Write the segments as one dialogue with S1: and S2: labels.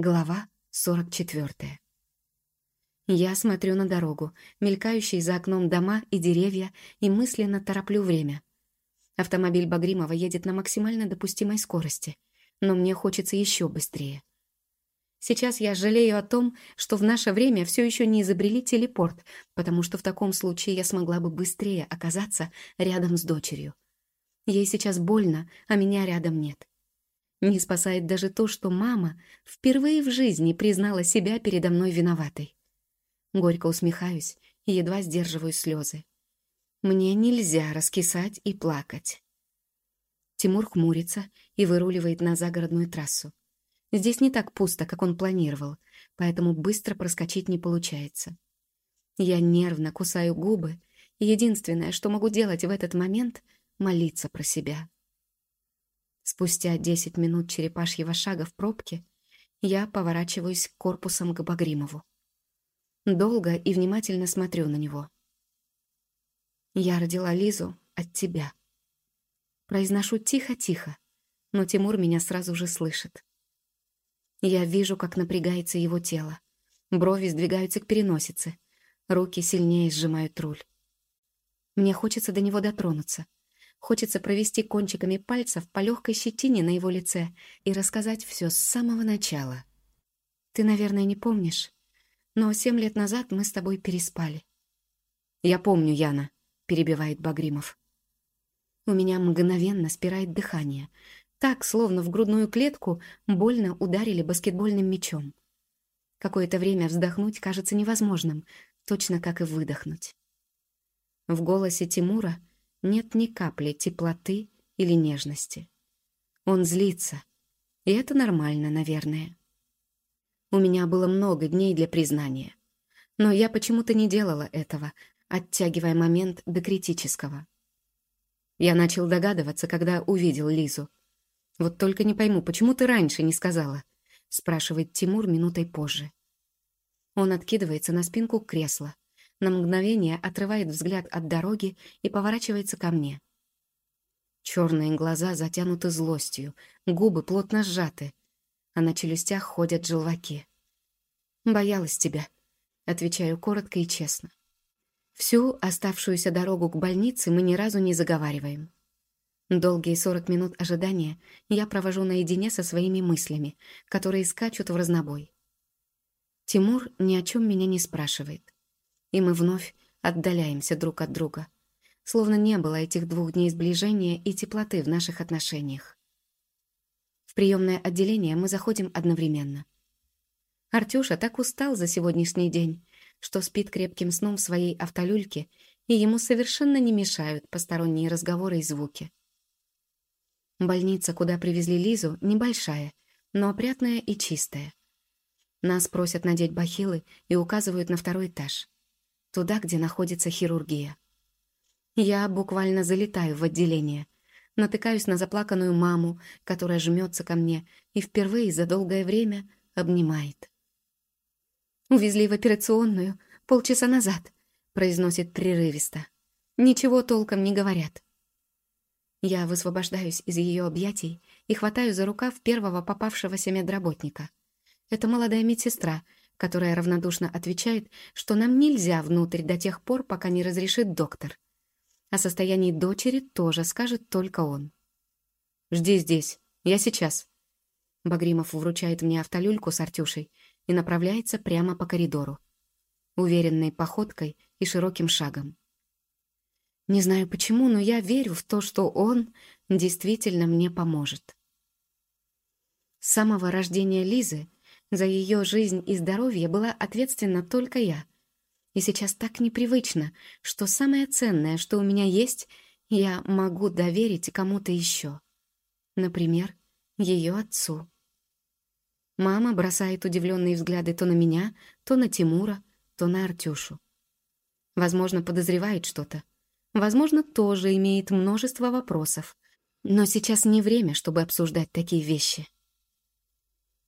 S1: Глава 44. Я смотрю на дорогу, мелькающие за окном дома и деревья, и мысленно тороплю время. Автомобиль Багримова едет на максимально допустимой скорости, но мне хочется еще быстрее. Сейчас я жалею о том, что в наше время все еще не изобрели телепорт, потому что в таком случае я смогла бы быстрее оказаться рядом с дочерью. Ей сейчас больно, а меня рядом нет. Не спасает даже то, что мама впервые в жизни признала себя передо мной виноватой. Горько усмехаюсь и едва сдерживаю слезы. Мне нельзя раскисать и плакать. Тимур хмурится и выруливает на загородную трассу. Здесь не так пусто, как он планировал, поэтому быстро проскочить не получается. Я нервно кусаю губы, и единственное, что могу делать в этот момент — молиться про себя. Спустя десять минут черепашьего шага в пробке я поворачиваюсь корпусом к Багримову. Долго и внимательно смотрю на него. «Я родила Лизу от тебя». Произношу тихо-тихо, но Тимур меня сразу же слышит. Я вижу, как напрягается его тело. Брови сдвигаются к переносице. Руки сильнее сжимают руль. Мне хочется до него дотронуться — Хочется провести кончиками пальцев по легкой щетине на его лице и рассказать все с самого начала. Ты, наверное, не помнишь, но семь лет назад мы с тобой переспали. «Я помню, Яна», — перебивает Багримов. У меня мгновенно спирает дыхание. Так, словно в грудную клетку, больно ударили баскетбольным мячом. Какое-то время вздохнуть кажется невозможным, точно как и выдохнуть. В голосе Тимура нет ни капли теплоты или нежности. Он злится, и это нормально, наверное. У меня было много дней для признания, но я почему-то не делала этого, оттягивая момент до критического. Я начал догадываться, когда увидел Лизу. «Вот только не пойму, почему ты раньше не сказала?» — спрашивает Тимур минутой позже. Он откидывается на спинку кресла, на мгновение отрывает взгляд от дороги и поворачивается ко мне. Черные глаза затянуты злостью, губы плотно сжаты, а на челюстях ходят желваки. «Боялась тебя», — отвечаю коротко и честно. Всю оставшуюся дорогу к больнице мы ни разу не заговариваем. Долгие сорок минут ожидания я провожу наедине со своими мыслями, которые скачут в разнобой. Тимур ни о чем меня не спрашивает и мы вновь отдаляемся друг от друга, словно не было этих двух дней сближения и теплоты в наших отношениях. В приемное отделение мы заходим одновременно. Артюша так устал за сегодняшний день, что спит крепким сном в своей автолюльке, и ему совершенно не мешают посторонние разговоры и звуки. Больница, куда привезли Лизу, небольшая, но опрятная и чистая. Нас просят надеть бахилы и указывают на второй этаж туда, где находится хирургия. Я буквально залетаю в отделение, натыкаюсь на заплаканную маму, которая жмется ко мне и впервые за долгое время обнимает. «Увезли в операционную полчаса назад», — произносит прерывисто. «Ничего толком не говорят». Я высвобождаюсь из ее объятий и хватаю за рукав первого попавшегося медработника. Это молодая медсестра — которая равнодушно отвечает, что нам нельзя внутрь до тех пор, пока не разрешит доктор. О состоянии дочери тоже скажет только он. «Жди здесь. Я сейчас». Багримов вручает мне автолюльку с Артюшей и направляется прямо по коридору. Уверенной походкой и широким шагом. Не знаю почему, но я верю в то, что он действительно мне поможет. С самого рождения Лизы за ее жизнь и здоровье была ответственна только я. И сейчас так непривычно, что самое ценное, что у меня есть, я могу доверить кому-то еще. Например, ее отцу. Мама бросает удивленные взгляды то на меня, то на Тимура, то на Артюшу. Возможно, подозревает что-то. Возможно, тоже имеет множество вопросов. Но сейчас не время, чтобы обсуждать такие вещи.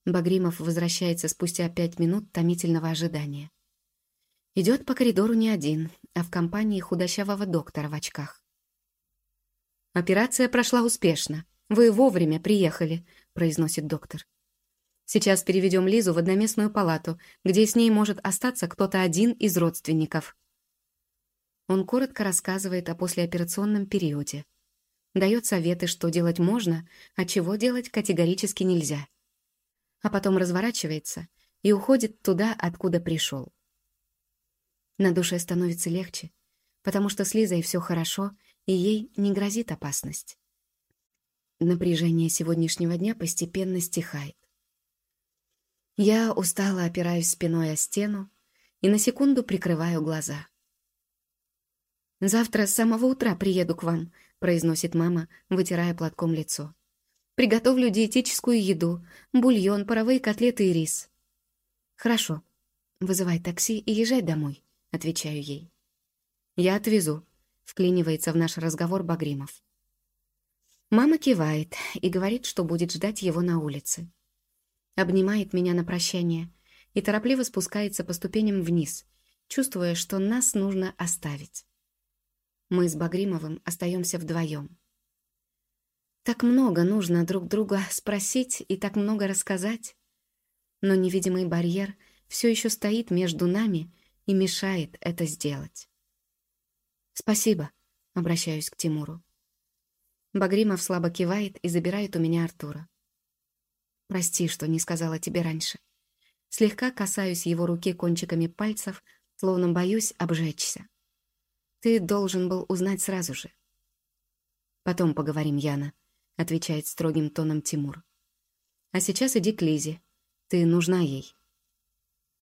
S1: Багримов возвращается спустя пять минут томительного ожидания. Идет по коридору не один, а в компании худощавого доктора в очках. «Операция прошла успешно. Вы вовремя приехали», — произносит доктор. Сейчас переведем Лизу в одноместную палату, где с ней может остаться кто-то один из родственников. Он коротко рассказывает о послеоперационном периоде. Дает советы, что делать можно, а чего делать категорически нельзя. А потом разворачивается и уходит туда, откуда пришел. На душе становится легче, потому что с Лизой все хорошо, и ей не грозит опасность. Напряжение сегодняшнего дня постепенно стихает. Я устало опираюсь спиной о стену и на секунду прикрываю глаза. «Завтра с самого утра приеду к вам», — произносит мама, вытирая платком лицо. «Приготовлю диетическую еду, бульон, паровые котлеты и рис». «Хорошо. Вызывай такси и езжай домой», — отвечаю ей. «Я отвезу», — вклинивается в наш разговор Багримов. Мама кивает и говорит, что будет ждать его на улице. Обнимает меня на прощание и торопливо спускается по ступеням вниз, чувствуя, что нас нужно оставить. Мы с Багримовым остаемся вдвоем. Так много нужно друг друга спросить и так много рассказать. Но невидимый барьер все еще стоит между нами и мешает это сделать. «Спасибо», — обращаюсь к Тимуру. Багримов слабо кивает и забирает у меня Артура. «Прости, что не сказала тебе раньше». Слегка касаюсь его руки кончиками пальцев, словно боюсь обжечься. Ты должен был узнать сразу же. «Потом поговорим, Яна», — отвечает строгим тоном Тимур. «А сейчас иди к Лизе. Ты нужна ей».